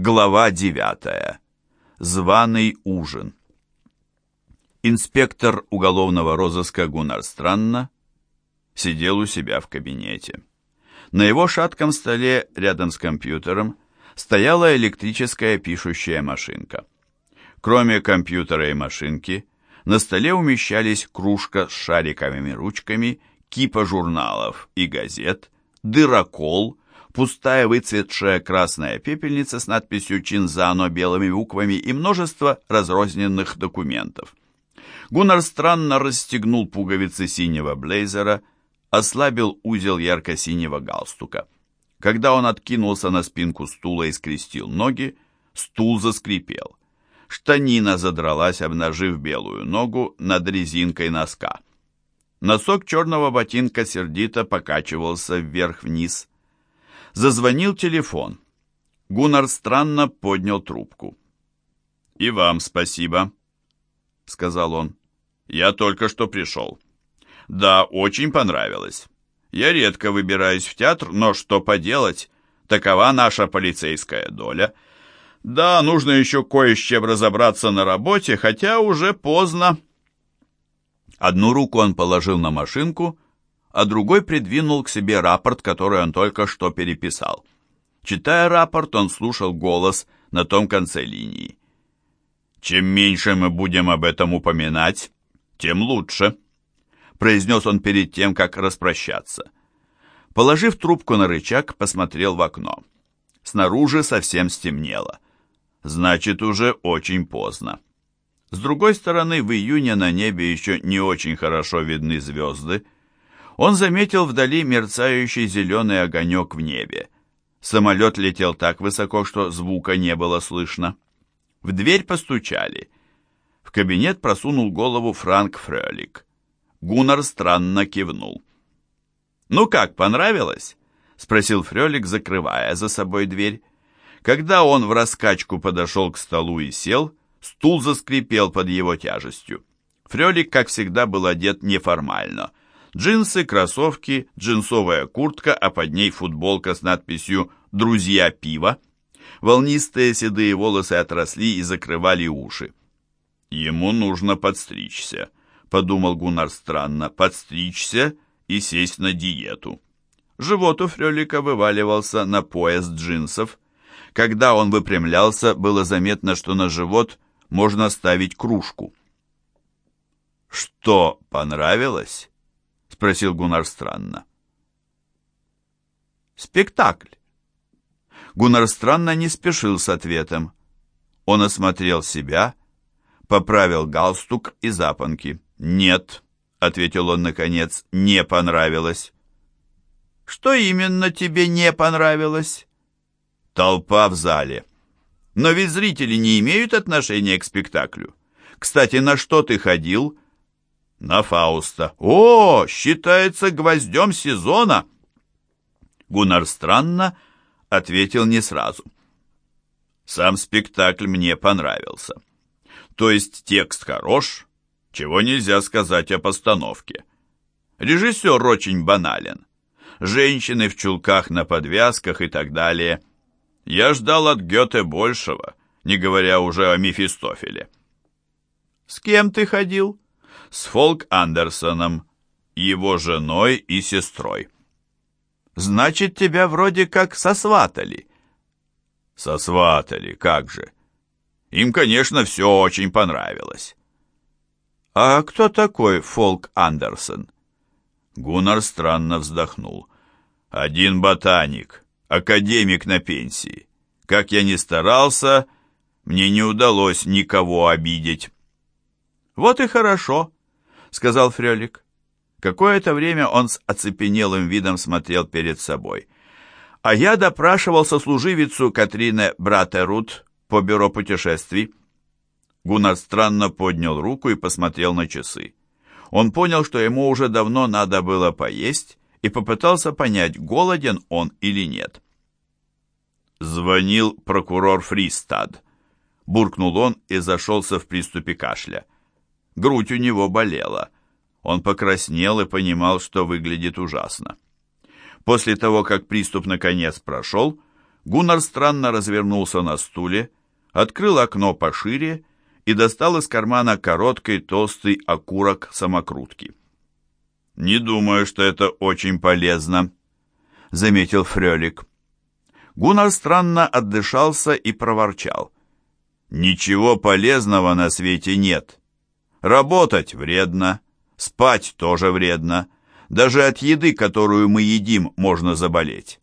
Глава девятая. Званый ужин. Инспектор уголовного розыска Гуннар Странно сидел у себя в кабинете. На его шатком столе рядом с компьютером стояла электрическая пишущая машинка. Кроме компьютера и машинки, на столе умещались кружка с шариковыми ручками, кипа журналов и газет, дырокол, пустая выцветшая красная пепельница с надписью «Чинзано» белыми буквами и множество разрозненных документов. Гуннар странно расстегнул пуговицы синего блейзера, ослабил узел ярко-синего галстука. Когда он откинулся на спинку стула и скрестил ноги, стул заскрипел. Штанина задралась, обнажив белую ногу над резинкой носка. Носок черного ботинка сердито покачивался вверх-вниз. Зазвонил телефон. Гуннар странно поднял трубку. «И вам спасибо», — сказал он. «Я только что пришел. Да, очень понравилось. Я редко выбираюсь в театр, но что поделать, такова наша полицейская доля. Да, нужно еще кое с чем разобраться на работе, хотя уже поздно». Одну руку он положил на машинку, а другой придвинул к себе рапорт, который он только что переписал. Читая рапорт, он слушал голос на том конце линии. «Чем меньше мы будем об этом упоминать, тем лучше», произнес он перед тем, как распрощаться. Положив трубку на рычаг, посмотрел в окно. Снаружи совсем стемнело. Значит, уже очень поздно. С другой стороны, в июне на небе еще не очень хорошо видны звезды, он заметил вдали мерцающий зеленый огонек в небе. Самолет летел так высоко, что звука не было слышно. В дверь постучали. В кабинет просунул голову Франк Фрелик. Гуннар странно кивнул. «Ну как, понравилось?» — спросил Фрелик, закрывая за собой дверь. Когда он в раскачку подошел к столу и сел, стул заскрипел под его тяжестью. Фрелик, как всегда, был одет неформально — Джинсы, кроссовки, джинсовая куртка, а под ней футболка с надписью «Друзья пива». Волнистые седые волосы отросли и закрывали уши. «Ему нужно подстричься», — подумал Гуннар странно, — «подстричься и сесть на диету». Живот у Фрелика вываливался на пояс джинсов. Когда он выпрямлялся, было заметно, что на живот можно ставить кружку. «Что понравилось?» Спросил Гуннар странно. Спектакль. Гуннар странно не спешил с ответом. Он осмотрел себя, поправил галстук и запонки. «Нет», — ответил он наконец, — «не понравилось». «Что именно тебе не понравилось?» «Толпа в зале. Но ведь зрители не имеют отношения к спектаклю. Кстати, на что ты ходил?» На Фауста. «О, считается гвоздем сезона!» Гуннар странно ответил не сразу. Сам спектакль мне понравился. То есть текст хорош, чего нельзя сказать о постановке. Режиссер очень банален. Женщины в чулках на подвязках и так далее. Я ждал от Гёте большего, не говоря уже о Мефистофеле. «С кем ты ходил?» С Фолк Андерсоном, его женой и сестрой. Значит, тебя вроде как сосватали. Сосватали, как же. Им, конечно, все очень понравилось. А кто такой Фолк Андерсон? Гуннар странно вздохнул. Один ботаник, академик на пенсии. Как я ни старался, мне не удалось никого обидеть. Вот и хорошо. — сказал Фрелик. Какое-то время он с оцепенелым видом смотрел перед собой. А я допрашивал сослуживицу Катрины Братерут по бюро путешествий. Гуннар странно поднял руку и посмотрел на часы. Он понял, что ему уже давно надо было поесть, и попытался понять, голоден он или нет. Звонил прокурор Фристад. Буркнул он и зашелся в приступе кашля. Грудь у него болела. Он покраснел и понимал, что выглядит ужасно. После того, как приступ наконец прошел, Гуннар странно развернулся на стуле, открыл окно пошире и достал из кармана короткий толстый окурок самокрутки. «Не думаю, что это очень полезно», — заметил Фрелик. Гуннар странно отдышался и проворчал. «Ничего полезного на свете нет. Работать вредно, спать тоже вредно. Даже от еды, которую мы едим, можно заболеть».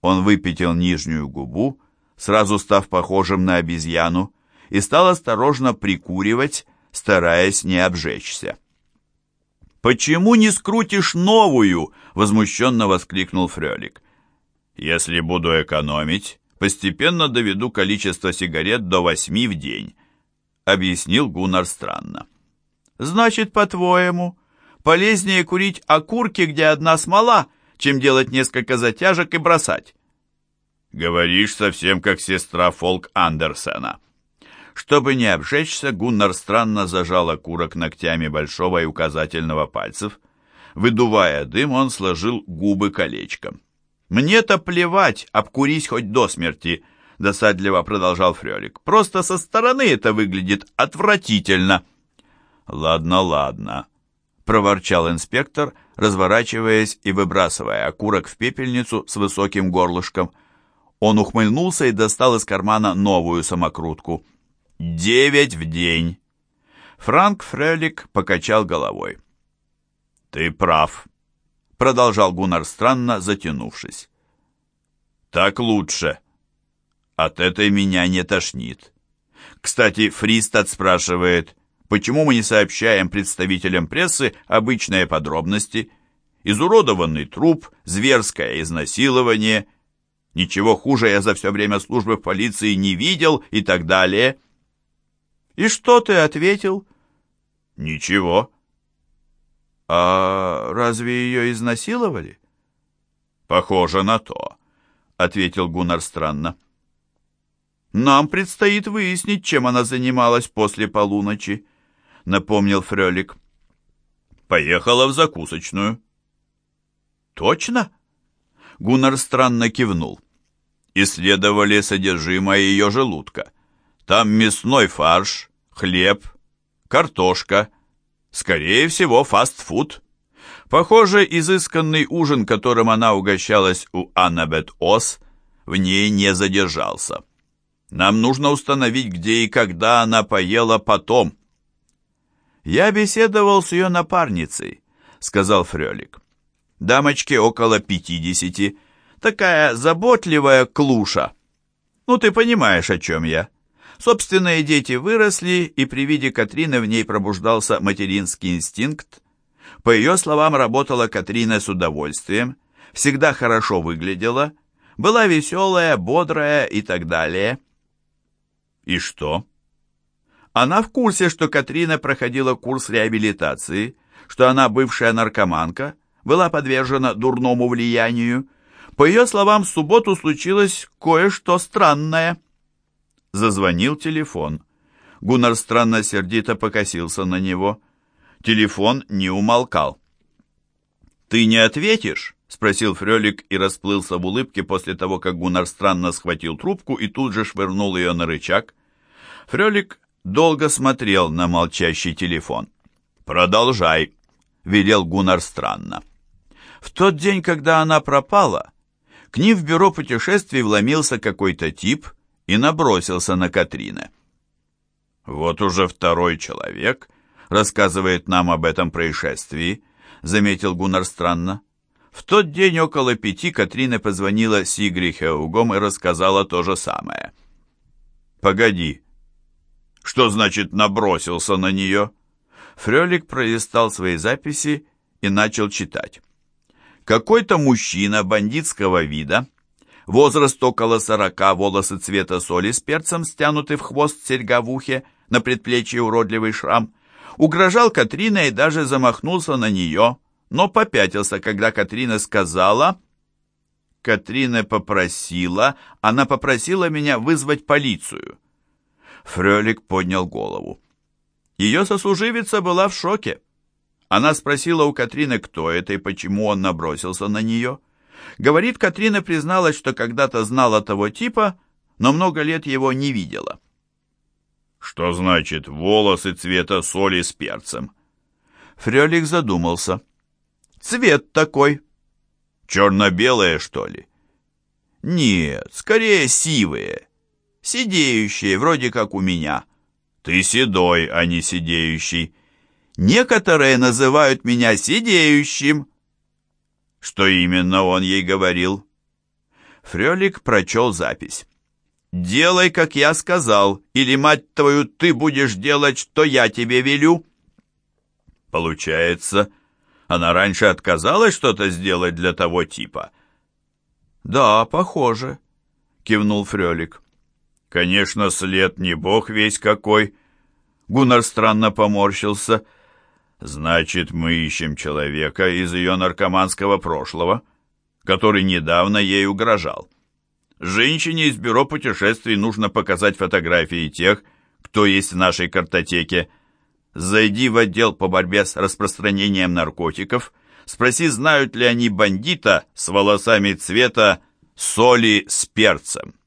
Он выпятил нижнюю губу, сразу став похожим на обезьяну, и стал осторожно прикуривать, стараясь не обжечься. «Почему не скрутишь новую?» — возмущенно воскликнул Фрелик. Если буду экономить, постепенно доведу количество сигарет до восьми в день», — объяснил Гуннар странно. «Значит, по-твоему, полезнее курить окурки, где одна смола, чем делать несколько затяжек и бросать?» «Говоришь совсем как сестра Фолк Андерсена». Чтобы не обжечься, Гуннар странно зажал окурок ногтями большого и указательного пальцев. Выдувая дым, он сложил губы колечком. «Мне-то плевать, обкурись хоть до смерти», — досадливо продолжал Фрелик. «Просто со стороны это выглядит отвратительно». «Ладно, ладно», — проворчал инспектор, разворачиваясь и выбрасывая окурок в пепельницу с высоким горлышком. Он ухмыльнулся и достал из кармана новую самокрутку. «Девять в день». Франк Фрелик покачал головой. «Ты прав», продолжал Гуннар странно, затянувшись. «Так лучше. От этой меня не тошнит. Кстати, Фристад спрашивает, почему мы не сообщаем представителям прессы обычные подробности? Изуродованный труп, зверское изнасилование, ничего хуже я за все время службы в полиции не видел и так далее». «И что ты ответил?» «Ничего». «А разве ее изнасиловали?» «Похоже на то», — ответил Гуннар странно. «Нам предстоит выяснить, чем она занималась после полуночи», — напомнил Фрелик. «Поехала в закусочную». «Точно?» Гуннар странно кивнул. Исследовали содержимое ее желудка. Там мясной фарш, хлеб, картошка, Скорее всего, фастфуд. Похоже, изысканный ужин, которым она угощалась у Аннабет Ос, в ней не задержался. Нам нужно установить, где и когда она поела потом. «Я беседовал с ее напарницей», — сказал Фрелик. «Дамочке около пятидесяти, такая заботливая клуша. Ну, ты понимаешь, о чем я». Собственные дети выросли, и при виде Катрины в ней пробуждался материнский инстинкт. По ее словам, работала Катрина с удовольствием, всегда хорошо выглядела, была веселая, бодрая и так далее. И что? Она в курсе, что Катрина проходила курс реабилитации, что она бывшая наркоманка, была подвержена дурному влиянию. По ее словам, в субботу случилось кое-что странное – Зазвонил телефон. Гуннар странно сердито покосился на него. Телефон не умолкал. «Ты не ответишь?» — спросил Фрелик и расплылся в улыбке после того, как Гуннар странно схватил трубку и тут же швырнул ее на рычаг. Фрелик долго смотрел на молчащий телефон. «Продолжай», — велел Гуннар странно. В тот день, когда она пропала, к ним в бюро путешествий вломился какой-то тип и набросился на Катрина. «Вот уже второй человек рассказывает нам об этом происшествии», заметил Гуннар странно. В тот день около пяти Катрина позвонила Сигри Хеугом и рассказала то же самое. «Погоди, что значит набросился на нее?» Фрелик пролистал свои записи и начал читать. Какой-то мужчина бандитского вида Возраст около сорока, волосы цвета соли с перцем, стянуты в хвост серьга в ухе, на предплечье уродливый шрам. Угрожал Катрина и даже замахнулся на нее, но попятился, когда Катрина сказала... Катрина попросила, она попросила меня вызвать полицию. Фрелик поднял голову. Ее сослуживица была в шоке. Она спросила у Катрины, кто это и почему он набросился на нее. Говорит, Катрина призналась, что когда-то знала того типа, но много лет его не видела. Что значит волосы цвета соли с перцем? Фрелик задумался. Цвет такой. Черно-белые, что ли? Нет, скорее сивые. Сидеющие, вроде как у меня. Ты седой, а не сидеющий. Некоторые называют меня сидеющим. Что именно он ей говорил? Фрелик прочел запись. «Делай, как я сказал, или, мать твою, ты будешь делать, что я тебе велю». Получается, она раньше отказалась что-то сделать для того типа. «Да, похоже», — кивнул Фрелик. «Конечно, след не бог весь какой». Гуннар странно поморщился. «Значит, мы ищем человека из ее наркоманского прошлого, который недавно ей угрожал. Женщине из бюро путешествий нужно показать фотографии тех, кто есть в нашей картотеке. Зайди в отдел по борьбе с распространением наркотиков, спроси, знают ли они бандита с волосами цвета соли с перцем.